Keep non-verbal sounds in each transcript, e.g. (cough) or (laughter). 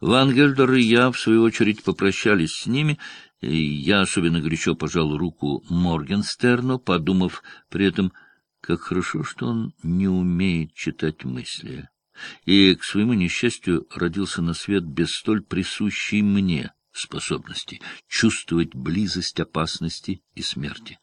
Вангельдер и я, в свою очередь, попрощались с ними, и я особенно горячо пожал руку Моргенстерну, подумав при этом, как хорошо, что он не умеет читать мысли, и, к своему несчастью, родился на свет без столь присущей мне способности чувствовать близость опасности и смерти.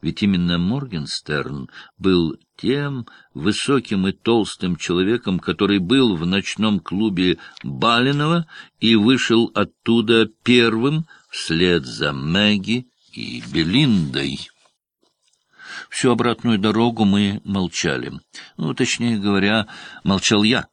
Ведь именно Моргенстерн был тем высоким и толстым человеком, который был в ночном клубе Балинова и вышел оттуда первым вслед за Мэгги и Белиндой. Всю обратную дорогу мы молчали. Ну, точнее говоря, молчал я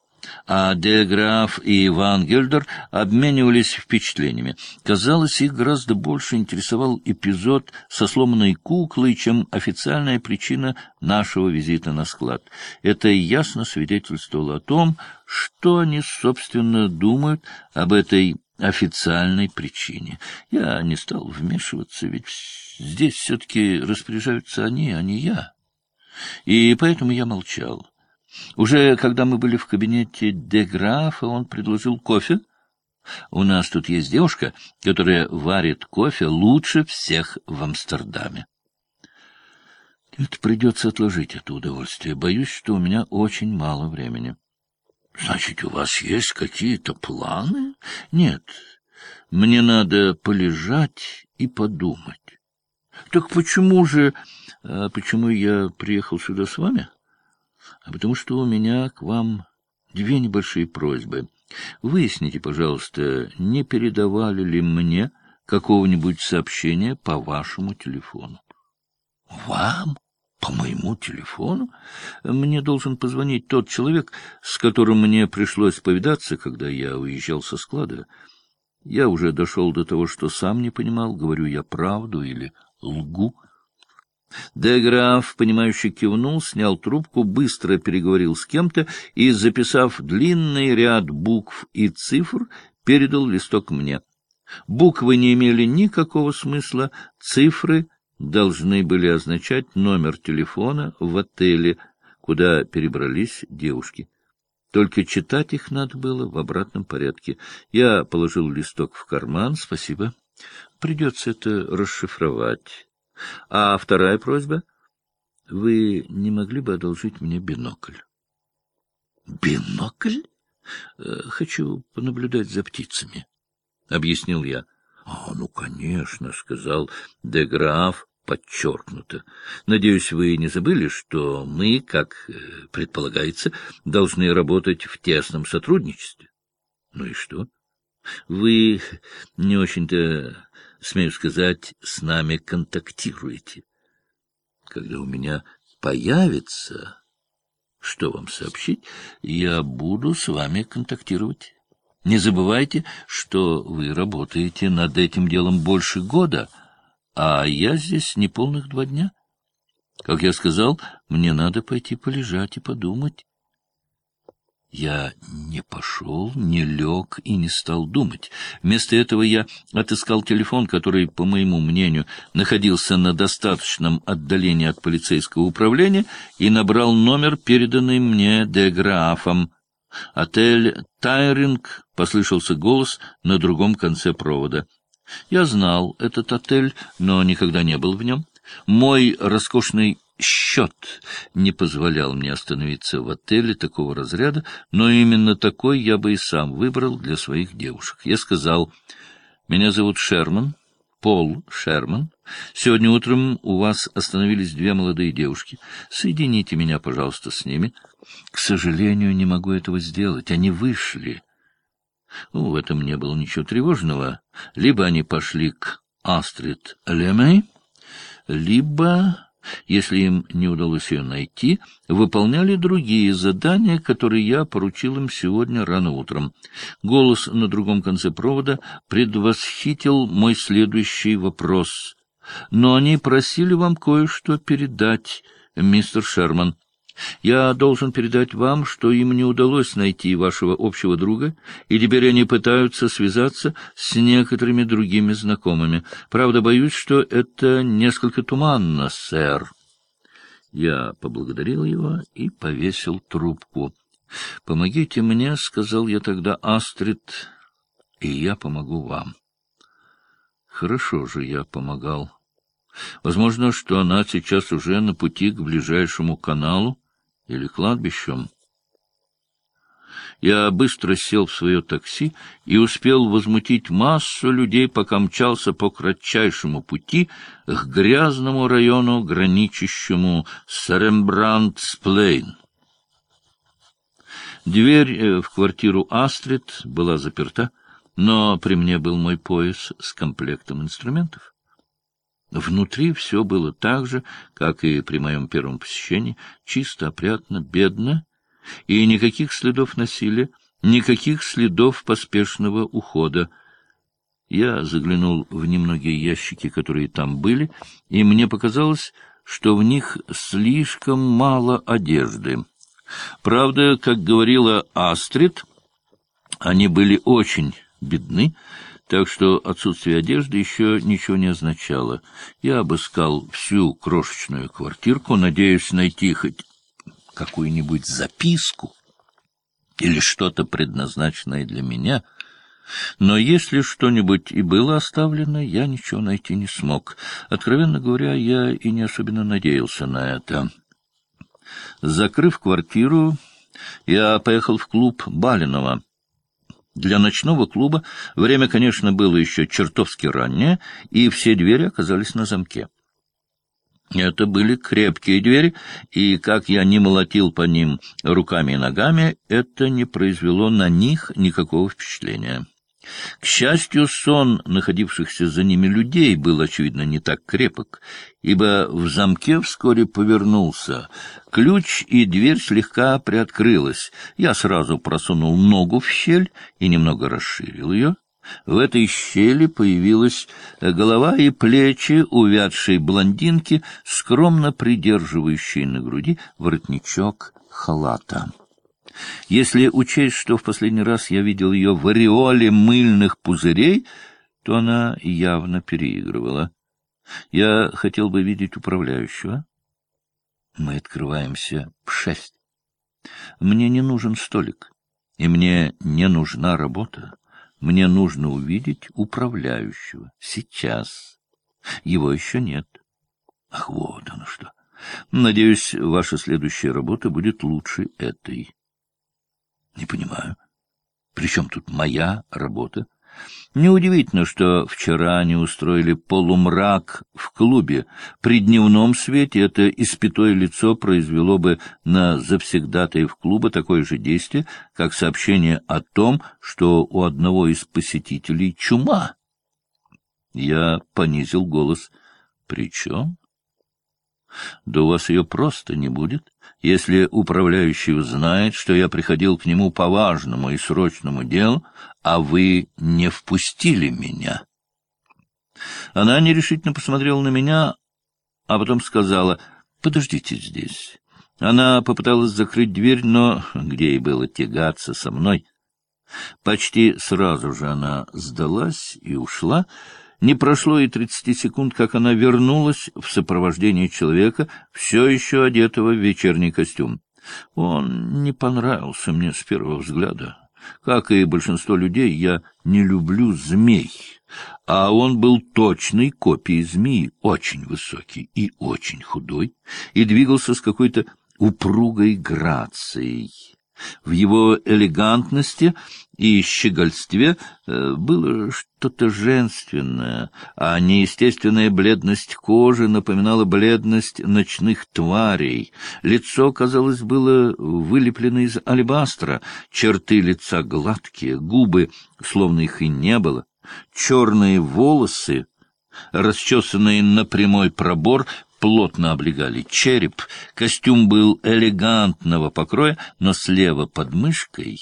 а де Граф и Иван Гельдер обменивались впечатлениями. Казалось, их гораздо больше интересовал эпизод со сломанной куклой, чем официальная причина нашего визита на склад. Это ясно свидетельствовало о том, что они, собственно, думают об этой официальной причине. Я не стал вмешиваться, ведь здесь все-таки распоряжаются они, а не я. И поэтому я молчал. Уже когда мы были в кабинете Деграфа, он предложил кофе. У нас тут есть девушка, которая варит кофе лучше всех в Амстердаме. Это придется отложить это удовольствие. Боюсь, что у меня очень мало времени. Значит, у вас есть какие-то планы? Нет. Мне надо полежать и подумать. Так почему же... А почему я приехал сюда с вами? А потому что у меня к вам две небольшие просьбы. Выясните, пожалуйста, не передавали ли мне какого-нибудь сообщения по вашему телефону. — Вам? По моему телефону? Мне должен позвонить тот человек, с которым мне пришлось повидаться, когда я уезжал со склада. Я уже дошел до того, что сам не понимал, говорю я правду или лгу. Деграф, понимающе кивнул, снял трубку, быстро переговорил с кем-то и, записав длинный ряд букв и цифр, передал листок мне. Буквы не имели никакого смысла, цифры должны были означать номер телефона в отеле, куда перебрались девушки. Только читать их надо было в обратном порядке. Я положил листок в карман. Спасибо. Придется это расшифровать. А вторая просьба? Вы не могли бы одолжить мне бинокль? Бинокль? Э, хочу понаблюдать за птицами, — объяснил я. — А, ну, конечно, — сказал Деграф подчеркнуто. Надеюсь, вы не забыли, что мы, как э, предполагается, должны работать в тесном сотрудничестве. Ну и что? Вы не очень-то смею сказать, с нами контактируете. Когда у меня появится, что вам сообщить, я буду с вами контактировать. Не забывайте, что вы работаете над этим делом больше года, а я здесь не полных два дня. Как я сказал, мне надо пойти полежать и подумать. Я не пошел, не лег и не стал думать. Вместо этого я отыскал телефон, который, по моему мнению, находился на достаточном отдалении от полицейского управления, и набрал номер, переданный мне деграфом. «Отель Тайринг», — послышался голос на другом конце провода. Я знал этот отель, но никогда не был в нем. Мой роскошный счет не позволял мне остановиться в отеле такого разряда, но именно такой я бы и сам выбрал для своих девушек. Я сказал, меня зовут Шерман, Пол Шерман. Сегодня утром у вас остановились две молодые девушки. Соедините меня, пожалуйста, с ними. К сожалению, не могу этого сделать. Они вышли. Ну, в этом не было ничего тревожного. Либо они пошли к Астрид Лемей, либо если им не удалось ее найти, выполняли другие задания, которые я поручил им сегодня рано утром. Голос на другом конце провода предвосхитил мой следующий вопрос. «Но они просили вам кое-что передать, мистер Шерман». Я должен передать вам, что им не удалось найти вашего общего друга, и теперь они пытаются связаться с некоторыми другими знакомыми. Правда, боюсь, что это несколько туманно, сэр. Я поблагодарил его и повесил трубку. — Помогите мне, — сказал я тогда Астрид и я помогу вам. Хорошо же я помогал. Возможно, что она сейчас уже на пути к ближайшему каналу или кладбищам. Я быстро сел в свое такси и успел возмутить массу людей, пока мчался по кратчайшему пути к грязному району, граничащему с Рембрандтсплейн. Дверь э, в квартиру Астрид была заперта, но при мне был мой пояс с комплектом инструментов. Внутри все было так же, как и при моем первом посещении, чисто, опрятно, бедно и никаких следов насилия, никаких следов поспешного ухода. Я заглянул в немногие ящики, которые там были, и мне показалось, что в них слишком мало одежды. Правда, как говорила Астрид, они были очень бедны, так что отсутствие одежды еще ничего не означало. Я обыскал всю крошечную квартирку, надеясь найти хоть какую-нибудь записку или что-то предназначенное для меня, но если что-нибудь и было оставлено, я ничего найти не смог. Откровенно говоря, я и не особенно надеялся на это. Закрыв квартиру, я поехал в клуб Балинова. Для ночного клуба время, конечно, было еще чертовски раннее, и все двери оказались на замке. Это были крепкие двери, и, как я не молотил по ним руками и ногами, это не произвело на них никакого впечатления. К счастью, сон находившихся за ними людей был, очевидно, не так крепок, ибо в замке вскоре повернулся. Ключ и дверь слегка приоткрылась. Я сразу просунул ногу в щель и немного расширил ее. В этой щели появилась голова и плечи увядшей блондинки, скромно придерживающей на груди воротничок халата. Если учесть, что в последний раз я видел ее в ореоле мыльных пузырей, то она явно переигрывала. Я хотел бы видеть управляющего. Мы открываемся в шесть. Мне не нужен столик, и мне не нужна работа. Мне нужно увидеть управляющего. Сейчас. Его еще нет. Ах, вот оно что. Надеюсь, ваша следующая работа будет лучше этой. Не понимаю. При чем тут моя работа? Неудивительно, что вчера они устроили полумрак в клубе. При дневном свете это испятое лицо произвело бы на завсегдатаев клуба такое же действие, как сообщение о том, что у одного из посетителей чума. Я понизил голос. «Причем?» Да у вас ее просто не будет, если управляющий узнает, что я приходил к нему по важному и срочному делу, а вы не впустили меня. Она нерешительно посмотрела на меня, а потом сказала, «Подождите здесь». Она попыталась закрыть дверь, но где ей было тягаться со мной? Почти сразу же она сдалась и ушла, не прошло и тридцати секунд, как она вернулась в сопровождении человека, все еще одетого в вечерний костюм. Он не понравился мне с первого взгляда. Как и большинство людей, я не люблю змей. А он был точной копией змеи, очень высокий и очень худой, и двигался с какой-то упругой грацией. В его элегантности и щегольстве э, было что-то женственное, а неестественная бледность кожи напоминала бледность ночных тварей. Лицо, казалось, было вылеплено из алебастра, черты лица гладкие, губы, словно их и не было, черные волосы, расчесанные на прямой пробор, плотно облегали череп, костюм был элегантного покроя, но слева под мышкой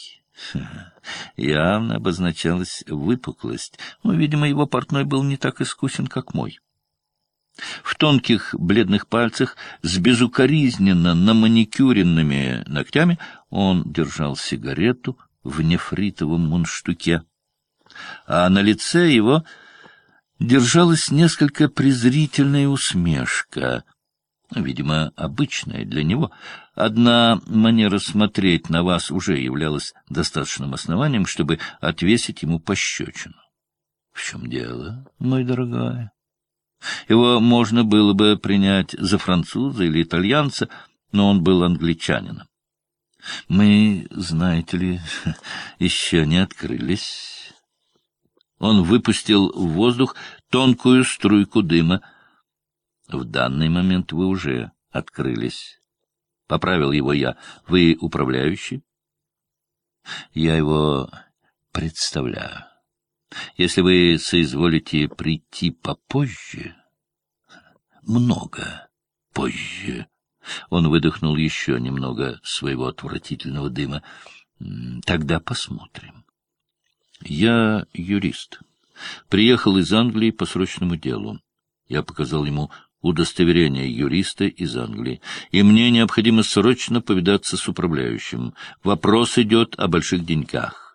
(laughs) явно обозначалась выпуклость. Ну, видимо, его портной был не так искусен, как мой. В тонких бледных пальцах с безукоризненно наманикюренными ногтями он держал сигарету в нефритовом мундштуке, а на лице его держалась несколько презрительная усмешка. видимо, обычная для него. Одна манера смотреть на вас уже являлась достаточным основанием, чтобы отвесить ему пощечину. — В чем дело, мой дорогой? Его можно было бы принять за француза или итальянца, но он был англичанином. Мы, знаете ли, (laughs) еще не открылись. Он выпустил в воздух тонкую струйку дыма. В данный момент вы уже открылись. Поправил его я. Вы управляющий? Я его представляю. Если вы соизволите прийти попозже, много позже, он выдохнул еще немного своего отвратительного дыма. Тогда посмотрим. Я юрист. Приехал из Англии по срочному делу. Я показал ему удостоверение юриста из Англии, и мне необходимо срочно повидаться с управляющим. Вопрос идет о больших деньгах.